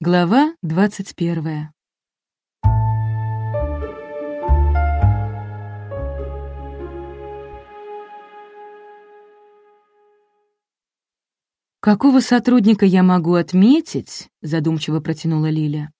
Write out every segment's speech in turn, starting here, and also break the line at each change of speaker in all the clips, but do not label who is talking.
Глава двадцать первая. «Какого сотрудника я могу отметить?» — задумчиво протянула Лиля.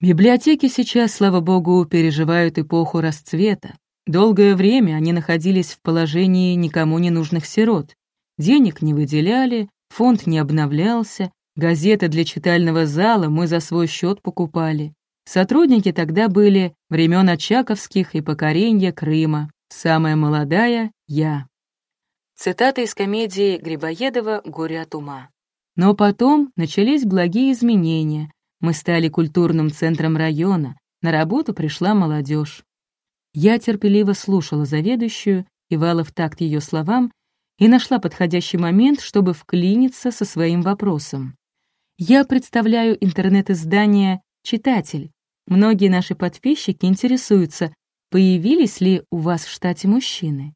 «Библиотеки сейчас, слава богу, переживают эпоху расцвета. Долгое время они находились в положении никому не нужных сирот. Денег не выделяли, фонд не обновлялся, Газеты для читального зала мы за свой счет покупали. Сотрудники тогда были времен Очаковских и покорения Крыма. Самая молодая — я. Цитата из комедии Грибоедова «Горе от ума». Но потом начались благие изменения. Мы стали культурным центром района, на работу пришла молодежь. Я терпеливо слушала заведующую, кивала в такт ее словам и нашла подходящий момент, чтобы вклиниться со своим вопросом. Я представляю интернет-издание «Читатель». Многие наши подписчики интересуются, появились ли у вас в штате мужчины.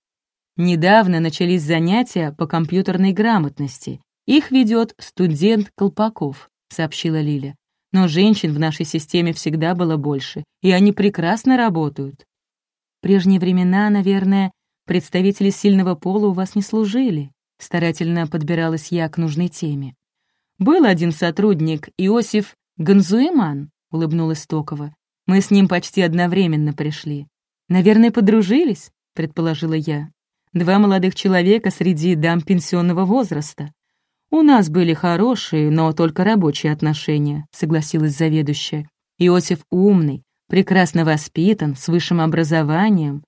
Недавно начались занятия по компьютерной грамотности. Их ведет студент Колпаков, сообщила Лиля. Но женщин в нашей системе всегда было больше, и они прекрасно работают. В прежние времена, наверное, представители сильного пола у вас не служили. Старательно подбиралась я к нужной теме. «Был один сотрудник, Иосиф Ганзуэман», — улыбнулась Токова. «Мы с ним почти одновременно пришли. Наверное, подружились?» — предположила я. «Два молодых человека среди дам пенсионного возраста. У нас были хорошие, но только рабочие отношения», — согласилась заведующая. «Иосиф умный, прекрасно воспитан, с высшим образованием.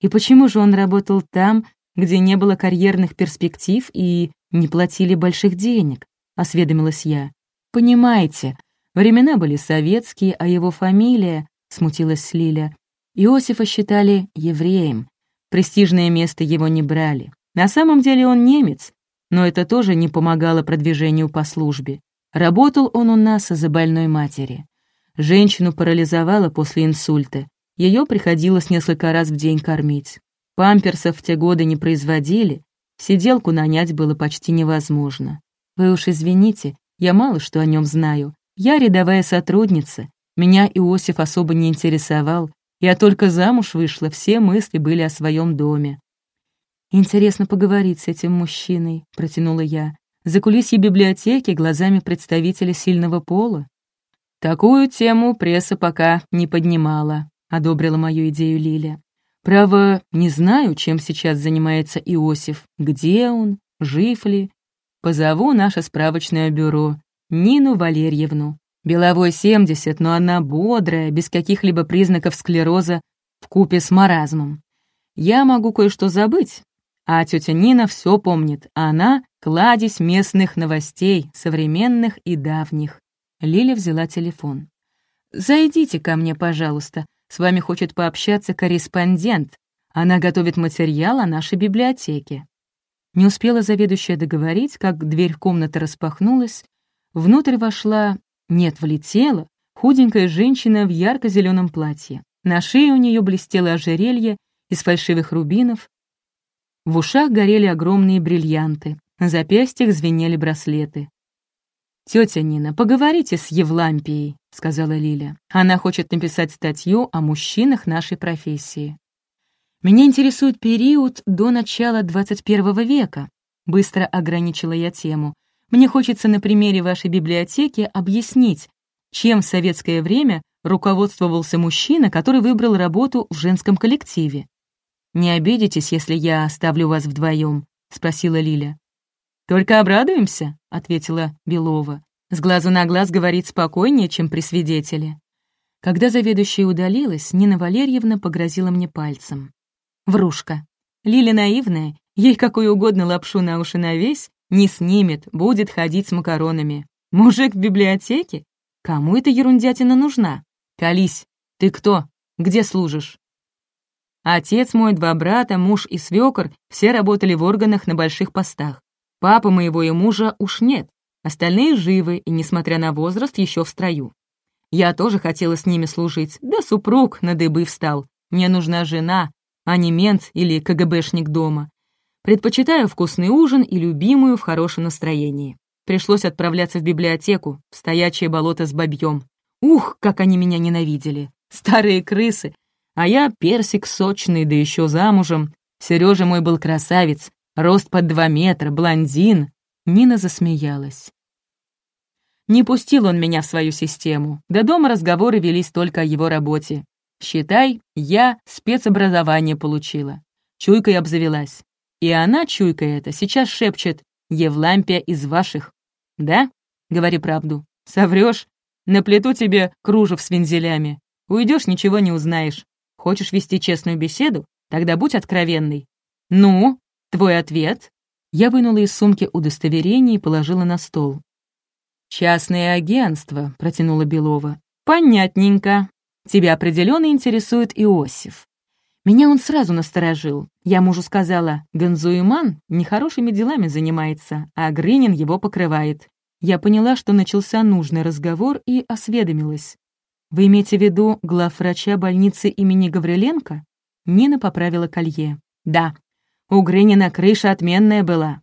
И почему же он работал там, где не было карьерных перспектив и не платили больших денег?» — осведомилась я. «Понимаете, времена были советские, а его фамилия...» — смутилась Лиля. «Иосифа считали евреем. Престижное место его не брали. На самом деле он немец, но это тоже не помогало продвижению по службе. Работал он у нас за больной матери. Женщину парализовало после инсульта. Ее приходилось несколько раз в день кормить. Памперсов в те годы не производили, сиделку нанять было почти невозможно. Вы уж извините, я мало что о нем знаю. Я рядовая сотрудница. Меня Иосиф особо не интересовал. Я только замуж вышла, все мысли были о своем доме. «Интересно поговорить с этим мужчиной», — протянула я. «За кулисье библиотеки глазами представителя сильного пола». «Такую тему пресса пока не поднимала», — одобрила мою идею Лиля. «Право, не знаю, чем сейчас занимается Иосиф, где он, жив ли, Позову наше справочное бюро, Нину Валерьевну. Беловой 70, но она бодрая, без каких-либо признаков склероза, в купе с маразмом. Я могу кое-что забыть, а тетя Нина все помнит, она — кладезь местных новостей, современных и давних. Лиля взяла телефон. «Зайдите ко мне, пожалуйста. С вами хочет пообщаться корреспондент. Она готовит материал о нашей библиотеке». Не успела заведующая договорить, как дверь комнаты распахнулась. Внутрь вошла, нет, влетела, худенькая женщина в ярко-зеленом платье. На шее у нее блестело ожерелье из фальшивых рубинов. В ушах горели огромные бриллианты, на запястьях звенели браслеты. «Тетя Нина, поговорите с Евлампией», — сказала Лиля. «Она хочет написать статью о мужчинах нашей профессии». Меня интересует период до начала 21 века. Быстро ограничила я тему. Мне хочется на примере вашей библиотеки объяснить, чем в советское время руководствовался мужчина, который выбрал работу в женском коллективе. «Не обидитесь, если я оставлю вас вдвоем?» — спросила Лиля. «Только обрадуемся», — ответила Белова. «С глазу на глаз говорить спокойнее, чем при свидетеле». Когда заведующая удалилась, Нина Валерьевна погрозила мне пальцем. Врушка. Лили наивная, ей какую угодно лапшу на уши навесь, не снимет, будет ходить с макаронами. Мужик в библиотеке? Кому эта ерундятина нужна? Колись, ты кто? Где служишь? Отец мой, два брата, муж и свекор все работали в органах на больших постах. Папы моего и мужа уж нет. Остальные живы и, несмотря на возраст, еще в строю. Я тоже хотела с ними служить, да супруг на дыбы встал. Мне нужна жена, а не мент или КГБшник дома. Предпочитаю вкусный ужин и любимую в хорошем настроении. пришлось отправляться в библиотеку, в стоячее болото с бабьем. Ух, как они меня ненавидели! Старые крысы! А я персик сочный, да еще замужем. Сережа мой был красавец, рост под два метра, блондин. Нина засмеялась. Не пустил он меня в свою систему. До дома разговоры велись только о его работе. Считай, я спецобразование получила. Чуйкой обзавелась. И она, чуйка эта, сейчас шепчет «Евлампия из ваших». Да? Говори правду. Соврешь? Наплету тебе кружев с вензелями. Уйдешь, ничего не узнаешь. Хочешь вести честную беседу? Тогда будь откровенный. Ну, твой ответ? Я вынула из сумки удостоверение и положила на стол. «Частное агентство», — протянула Белова. «Понятненько. Тебя определенно интересует Иосиф. Меня он сразу насторожил. Я мужу сказала, Ганзуиман нехорошими делами занимается, а Грынин его покрывает. Я поняла, что начался нужный разговор и осведомилась. «Вы имеете в виду главврача больницы имени Гавриленко?» Нина поправила колье. «Да. У Грынина крыша отменная была».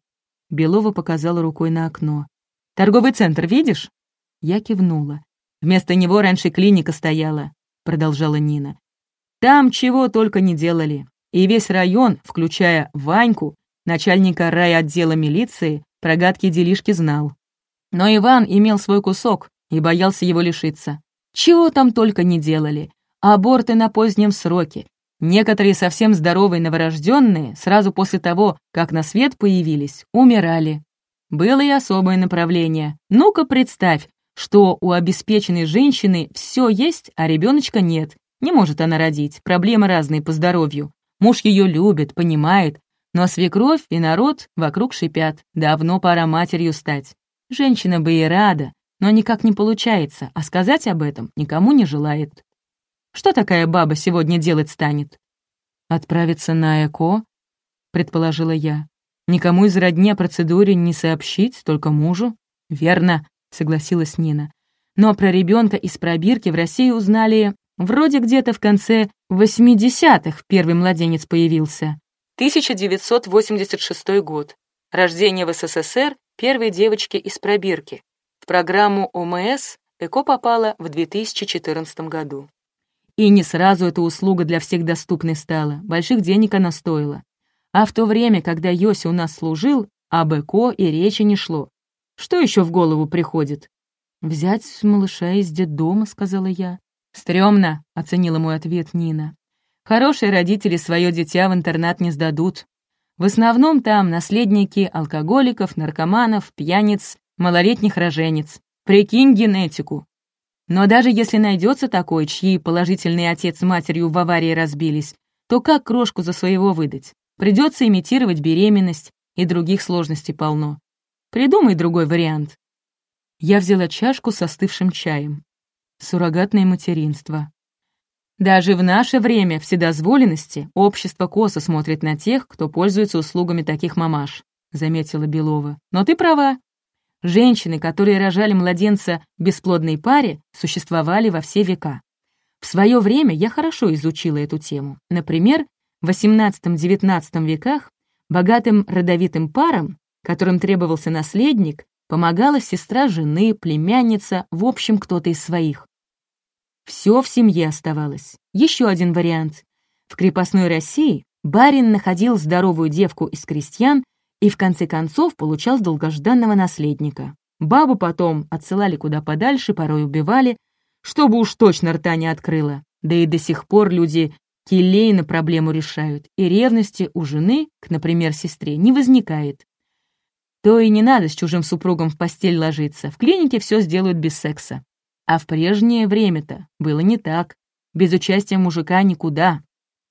Белова показала рукой на окно. «Торговый центр видишь?» Я кивнула. «Вместо него раньше клиника стояла», — продолжала Нина. Там чего только не делали. И весь район, включая Ваньку, начальника райотдела милиции, про гадкие делишки знал. Но Иван имел свой кусок и боялся его лишиться. Чего там только не делали. Аборты на позднем сроке. Некоторые совсем здоровые новорожденные сразу после того, как на свет появились, умирали. Было и особое направление. Ну-ка представь, что у обеспеченной женщины все есть, а ребеночка нет, не может она родить, проблемы разные по здоровью. Муж ее любит, понимает, но свекровь и народ вокруг шипят. Давно пора матерью стать. Женщина бы и рада, но никак не получается, а сказать об этом никому не желает. Что такая баба сегодня делать станет? Отправиться на ЭКО, предположила я. Никому из родни о процедуре не сообщить, только мужу. Верно, согласилась Нина. Но про ребенка из пробирки в России узнали Вроде где-то в конце 80-х первый младенец появился. 1986 год. Рождение в СССР первой девочки из пробирки. В программу ОМС ЭКО попала в 2014 году. И не сразу эта услуга для всех доступной стала, больших денег она стоила. А в то время, когда Йося у нас служил, об ЭКО и речи не шло. Что еще в голову приходит? «Взять малыша из детдома», — сказала я. «Стремно», — оценила мой ответ Нина. «Хорошие родители свое дитя в интернат не сдадут. В основном там наследники алкоголиков, наркоманов, пьяниц, малолетних роженец. Прикинь генетику. Но даже если найдется такой, чьи положительный отец с матерью в аварии разбились, то как крошку за своего выдать? Придется имитировать беременность, и других сложностей полно. Придумай другой вариант. Я взяла чашку с остывшим чаем суррогатное материнство. Даже в наше время вседозволенности общество косо смотрит на тех, кто пользуется услугами таких мамаш, заметила Белова. Но ты права. Женщины, которые рожали младенца бесплодной паре, существовали во все века. В свое время я хорошо изучила эту тему. Например, в XVIII-XIX веках богатым родовитым парам, которым требовался наследник, помогала сестра жены, племянница, в общем, кто-то из своих. Все в семье оставалось. Еще один вариант. В крепостной России барин находил здоровую девку из крестьян и в конце концов получал долгожданного наследника. Бабу потом отсылали куда подальше, порой убивали, чтобы уж точно рта не открыла. Да и до сих пор люди келейно проблему решают, и ревности у жены, к, например, сестре, не возникает. То и не надо с чужим супругом в постель ложиться, в клинике все сделают без секса. А в прежнее время-то было не так. Без участия мужика никуда.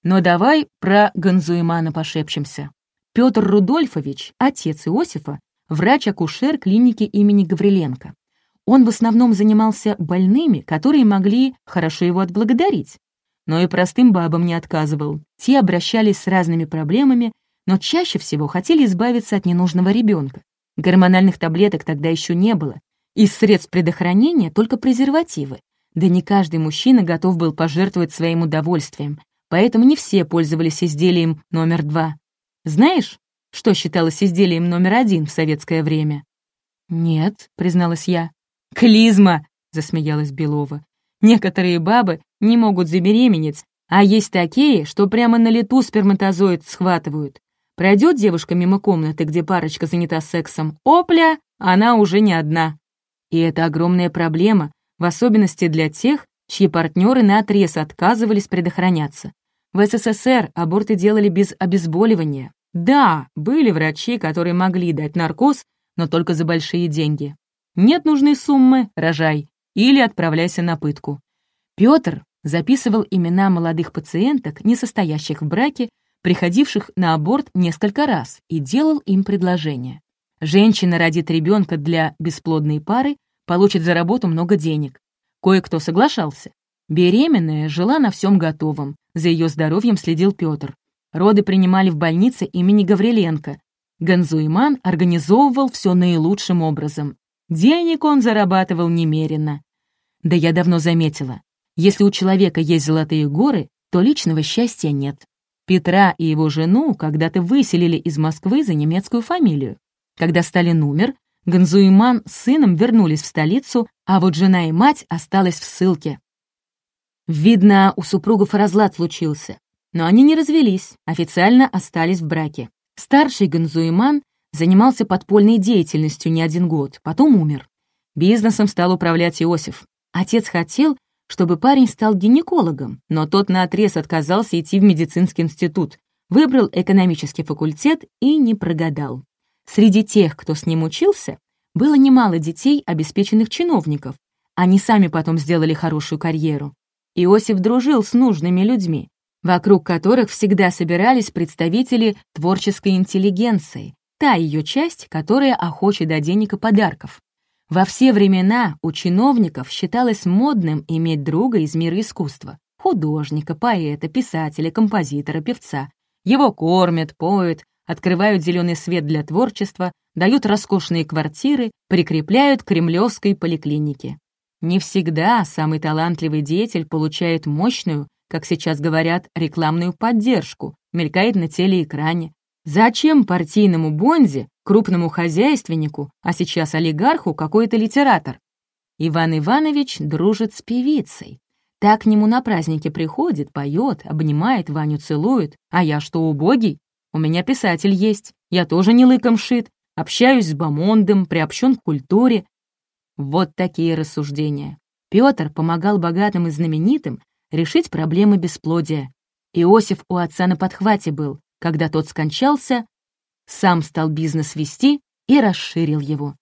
Но давай про Ганзуимана пошепчемся. Петр Рудольфович, отец Иосифа, врач-акушер клиники имени Гавриленко. Он в основном занимался больными, которые могли хорошо его отблагодарить. Но и простым бабам не отказывал. Те обращались с разными проблемами, но чаще всего хотели избавиться от ненужного ребенка. Гормональных таблеток тогда еще не было, из средств предохранения только презервативы. Да не каждый мужчина готов был пожертвовать своим удовольствием, поэтому не все пользовались изделием номер два. Знаешь, что считалось изделием номер один в советское время? «Нет», — призналась я. «Клизма!» — засмеялась Белова. «Некоторые бабы не могут забеременеть, а есть такие, что прямо на лету сперматозоид схватывают. Пройдет девушка мимо комнаты, где парочка занята сексом, опля, она уже не одна. И это огромная проблема, в особенности для тех, чьи партнеры наотрез отказывались предохраняться. В СССР аборты делали без обезболивания. Да, были врачи, которые могли дать наркоз, но только за большие деньги. Нет нужной суммы — рожай, или отправляйся на пытку. Петр записывал имена молодых пациенток, не состоящих в браке, приходивших на аборт несколько раз, и делал им предложение. Женщина родит ребенка для бесплодной пары, получит за работу много денег. Кое-кто соглашался. Беременная жила на всем готовом. За ее здоровьем следил Петр. Роды принимали в больнице имени Гавриленко. Ганзуиман организовывал все наилучшим образом. Денег он зарабатывал немерено. Да я давно заметила, если у человека есть золотые горы, то личного счастья нет. Петра и его жену когда-то выселили из Москвы за немецкую фамилию. Когда Сталин умер, Ганзуиман с сыном вернулись в столицу, а вот жена и мать осталась в ссылке. Видно, у супругов разлад случился. Но они не развелись, официально остались в браке. Старший Ганзуиман занимался подпольной деятельностью не один год, потом умер. Бизнесом стал управлять Иосиф. Отец хотел, чтобы парень стал гинекологом, но тот наотрез отказался идти в медицинский институт, выбрал экономический факультет и не прогадал. Среди тех, кто с ним учился, было немало детей, обеспеченных чиновников. Они сами потом сделали хорошую карьеру. Иосиф дружил с нужными людьми, вокруг которых всегда собирались представители творческой интеллигенции, та ее часть, которая охочет до денег и подарков. Во все времена у чиновников считалось модным иметь друга из мира искусства — художника, поэта, писателя, композитора, певца. Его кормят, поют, открывают зеленый свет для творчества, дают роскошные квартиры, прикрепляют к кремлевской поликлинике. Не всегда самый талантливый деятель получает мощную, как сейчас говорят, рекламную поддержку, мелькает на телеэкране. Зачем партийному Бонзе, крупному хозяйственнику, а сейчас олигарху, какой-то литератор? Иван Иванович дружит с певицей. Так к нему на праздники приходит, поет, обнимает, Ваню целует. А я что, убогий? У меня писатель есть, я тоже не лыком шит, общаюсь с Бамондом, приобщен к культуре. Вот такие рассуждения. Петр помогал богатым и знаменитым решить проблемы бесплодия. Иосиф у отца на подхвате был. Когда тот скончался, сам стал бизнес вести и расширил его.